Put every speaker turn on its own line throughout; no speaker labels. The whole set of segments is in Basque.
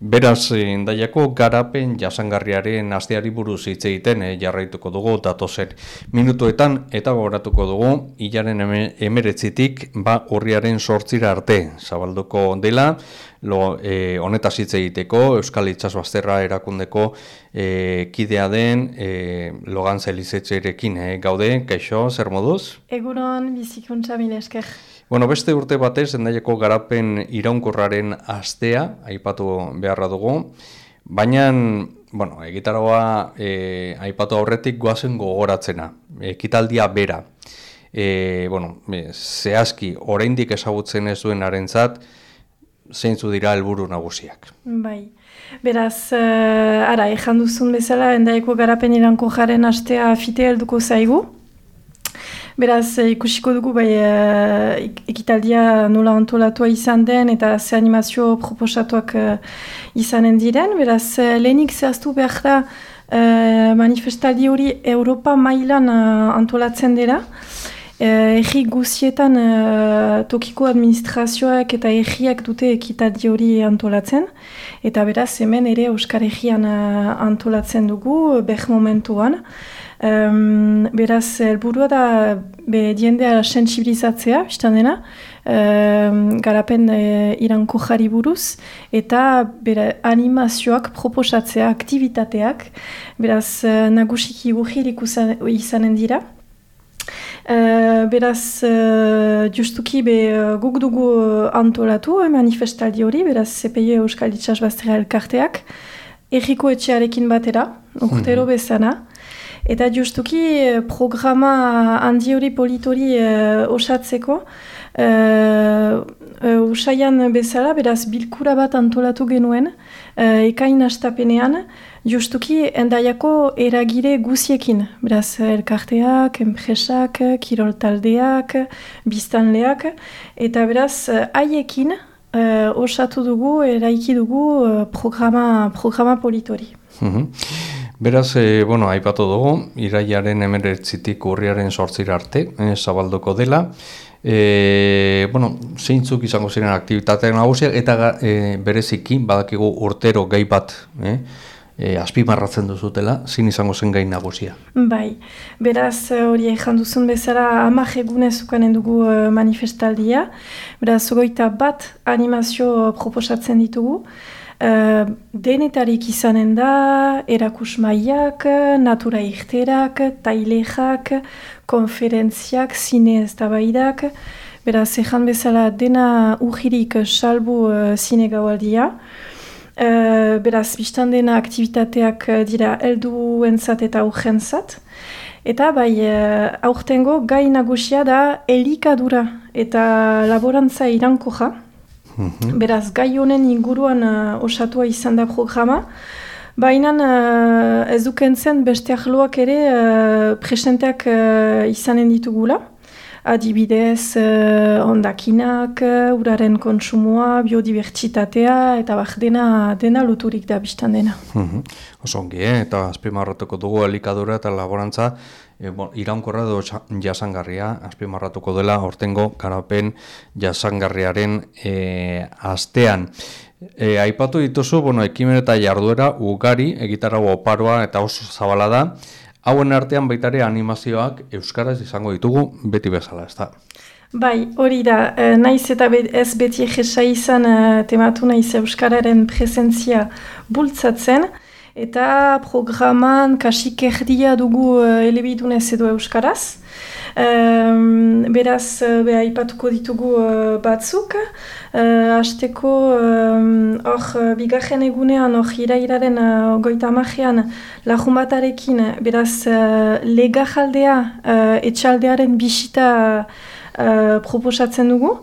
Beraz, indaiako garapen jasangarriaren asteari buruz hitz egiten eh, jarraituko dugu datozen minutuetan eta gogoratuko dugu hilaren emeretzitik ba urriaren sortzira arte zabalduko dela lo, e, honetaz hitz egiteko Euskal Itxasbazterra erakundeko e, kidea den e, Logan Zelizetxerekin e, gaude, kaixo, zer moduz?
Egunon, bizikuntza esker.
Bueno, beste urte batez, endaiako garapen iraunkorraren astea, aipatu beharra dugu, baina, bueno, egitaroa e, aipatu aurretik goazen gogoratzena, ekitaldia bera. E, bueno, e, zehazki, oraindik ezagutzen ez duen arentzat, zeintzu dira helburu nagusiak.
Bai. Beraz, uh, ara, ejan duzun bezala, endaiko garapen iranko jaren astea fite helduko zaigu, Beraz, eh, ikusiko dugu bai uh, ekitaldia nola antolatua izan den eta ze animazio proposatuak uh, izanen diren. Beraz, lehenik zehaztu behar da manifestaldi hori Europa mailan antolatzen dira. Egi guzietan tokiko administrazioak eta egiak dute ekitaldi hori antolatzen. Eta beraz, hemen ere Euskar Egian antolatzen dugu, beh momentuan. Um, beraz, helburua da be, diendea sensibilizatzea, biztan dena, um, garapen e, iranko jari buruz, eta bera, animazioak proposatzea, aktivitateak, beraz, uh, nagusiki guhirik izanen dira. Uh, beraz, uh, justuki be, uh, guk dugu antolatu uh, manifestaldi hori, beraz, CPI Euskal Ditxas Bastera elkarteak, erriko etxearekin batera, urtero mm bezana, Eta justuki eh, programa handi hori politori uh, osatzeko, uh, uh, usaian bezala, beraz bilkura bat antolatu genuen, uh, ekain astapenean, justuki endaiako eragire guziekin, beraz elkarteak, enpresak, kiroltaldeak, biztanleak, eta beraz haiekin uh, osatu dugu, eraiki dugu uh, programa, programa politori. Mhm.
Beraz, e, bueno, aipatu dugu, iraiaren emeretzitik urriaren sortzira arte, e, zabalduko dela. E, bueno, zeintzuk izango ziren aktivitatean nagusiak eta e, bereziki badakigu urtero gai bat e, e, azpimarratzen duzutela, zin izango zen gai nagusia.
Bai, beraz hori egin duzun bezala amak egunez ukanen dugu manifestaldia, beraz goita bat animazio proposatzen ditugu, Uh, denetarik izanen da, erakusmaiak, natura irterak, tailexak, konferentziak, zine ez da baidak. Beraz, ezan bezala dena ujirik salbu uh, zine gaualdia. Uh, beraz, biztan dena aktivitateak dira eldu entzat eta urgentzat. Eta bai, aurtengo gai nagusia da elikadura eta laborantza irankoja. Mhm. Beraz, gai honen inguruan uh, osatua izan da programa, baina uh, ez dukentzen beste ahloak ere uh, presenteak uh, izanen ditugula. Adibidez, uh, ondakinak, uh, uraren konsumoa, biodibertsitatea, eta bak dena, dena luturik da biztan dena.
Mm Osongi, eh? eta azpimarratuko dugu elikadura eta laborantza e, bon, iraunkorra edo jasangarria, azpimarratuko dela, hortengo karapen jasangarriaren e, astean. E, aipatu dituzu, bueno, ekimen eta jarduera ugari, egitarago oparoa eta oso zabala da, hauen artean baitare animazioak Euskaraz izango ditugu beti bezala, ez da?
Bai, hori da, naiz eta ez beti egesa izan tematu naiz Euskararen presentzia bultzatzen, eta programan kasik erdia dugu uh, elebidunez edo euskaraz. Um, beraz, uh, beha ipatuko ditugu uh, batzuk. Uh, Azteko, hor, um, bigarren egunean, hor, irairaren uh, goita amajean, lahumatarekin, beraz, uh, lega jaldea, uh, etxaldearen bisita uh, proposatzen dugu.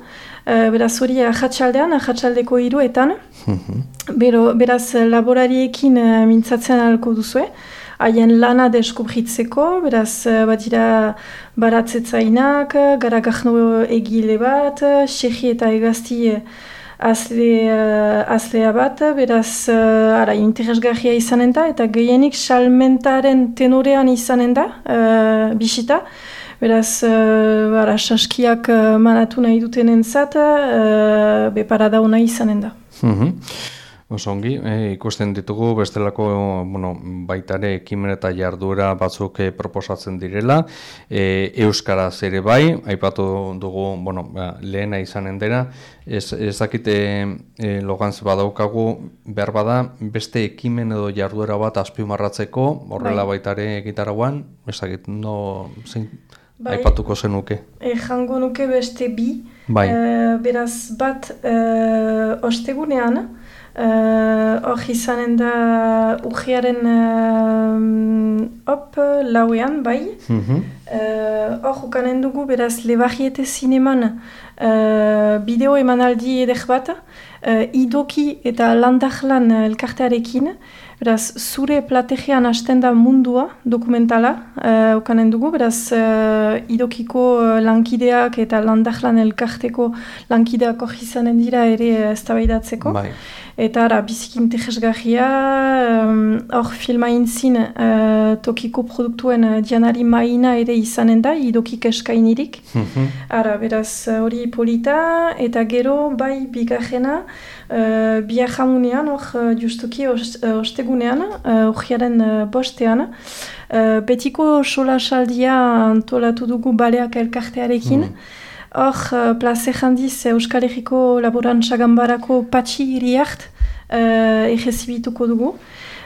Uh, beraz, hori ahatsaldean, ahatsaldeko hiruetan. Mhm. Bero, beraz, laborariekin uh, mintzatzen alko duzue. Haien lana deskubritzeko, beraz, uh, bat dira baratzetzainak, garagahno egile bat, sehi eta egazti azle, uh, azlea bat, beraz, uh, ara, interesgarria izanen da, eta gehienik salmentaren tenorean izanen da, uh, bisita. Beraz, uh, bara, saskiak uh, manatu nahi duten entzat, uh, bepara dauna izanen da.
Mm Osongi, e, ikusten ditugu bestelako bueno, baitare ekimen eta jarduera batzuk e, proposatzen direla, e, Euskaraz ere bai, aipatu dugu bueno, ba, lehena izanen dena, ez, ez dakite e, logantz badaukagu, behar bada, beste ekimen edo jarduera bat azpimarratzeko, horrela bai. baitare egitaragoan, ez dakit, no, zein, bai. aipatuko zenuke.
E, jango nuke beste bi, bai. e, beraz bat e, ostegunean, Eh, hor uh, izanen da urgiaren uh, op lauean, bai. Mhm. Hor mm -hmm. uh, ukanen dugu, beraz, lebahiete zineman uh, bideo emanaldi edek bat, uh, idoki eta landahlan elkartearekin, beraz, zure plategian hasten da mundua dokumentala, uh, ukanen dugu, beraz, uh, idokiko lankideak eta landahlan elkarteko lankideak hor izanen dira ere ez uh, Bai. Eta ara, biziki interesgarria, hor um, filma inzin uh, tokiko produktuen uh, dianari maina ere izanen da, idokik eskainirik. Mhm. Ara, beraz, hori polita, eta gero, bai, bigarrena, uh, biajamunean, hor, justuki, uh, ostegunean, uh, uh, bostean, uh, betiko sola saldia antolatu dugu baleak elkartearekin, mm. Hor, uh, plaze jandiz Euskal Herriko Laborantza Gambarako patxi iriart uh, egezibituko dugu.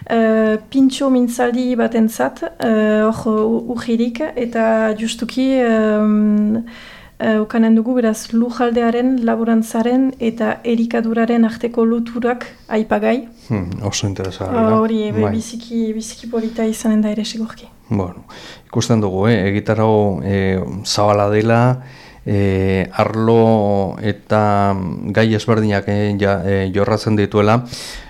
Uh, pintxo mintzaldi bat entzat, uh, hor uh, eta justuki um, uh, ukanen dugu beraz lujaldearen, laborantzaren eta erikaduraren arteko luturak aipagai.
Hmm, oso interesara.
Hori, uh, biziki, biziki polita izanen da ere segurki.
Bueno, ikusten dugu, eh? egitarau eh, zabala dela, e, arlo eta gai ezberdinak e, ja, e, jorratzen dituela.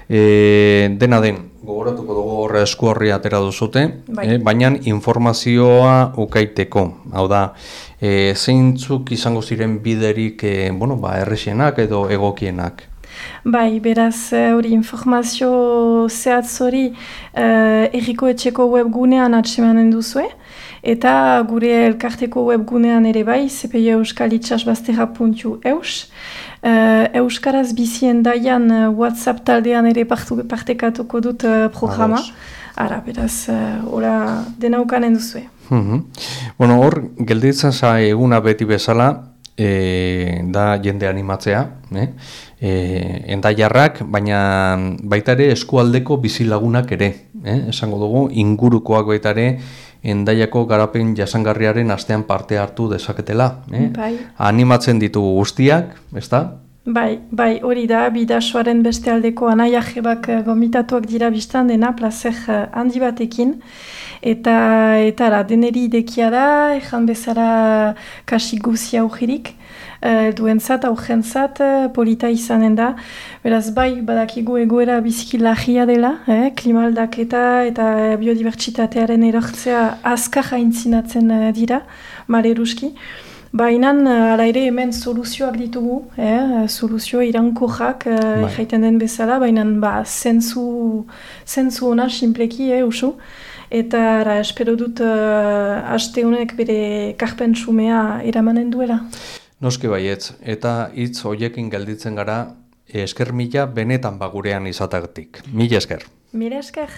E, dena den, gogoratuko dugu horre esku horri atera duzute, bai. e, baina informazioa ukaiteko. Hau da, e, zeintzuk izango ziren biderik e, bueno, ba, erresienak edo egokienak?
Bai, beraz, hori informazio zehatz hori erriko etxeko webgunean atsemanen duzue eta gure elkarteko webgunean ere bai, CPI Euskal Itxasbaztera.eus. Uh, Euskaraz bizien daian uh, WhatsApp taldean ere partekatuko dut uh, programa. Ara, beraz, uh, dena ukanen duzue.
Mm Bueno, hor, gelditzen za eguna beti bezala, e, da jende animatzea, eh? E, endaiarrak, baina baita ere eskualdeko bizilagunak ere, eh? esango dugu, ingurukoak baita ere, endaiako garapen jasangarriaren astean parte hartu dezaketela. Eh? Bai. Animatzen ditugu guztiak, ezta?
Bai, bai, hori da, bidasoaren beste aldeko anaia jebak eh, gomitatuak dira biztan dena, plazer eh, handi batekin. Eta, eta ra, deneri idekia da, ezan bezala kasi guzia augirik uh, duentzat, aurrentzat, uh, polita izanen da. Beraz, bai, badakigu egoera biziki lagia dela, eh? klimaldaketa eta biodibertsitatearen erortzea azkar haintzinatzen uh, dira, mare eruski. Baina, ala ere hemen soluzioak ditugu, eh? soluzio iranko jak, uh, bai. jaiten den bezala, baina ba, zentzu, zentzu hona simpleki, eh, usu. Eta ara, espero dut uh, aste honek bere karpen sumea eramanen duela.
Noski baietz, eta hitz hoiekin gelditzen gara esker mila benetan bagurean izatagatik. Mila esker.
Mila esker.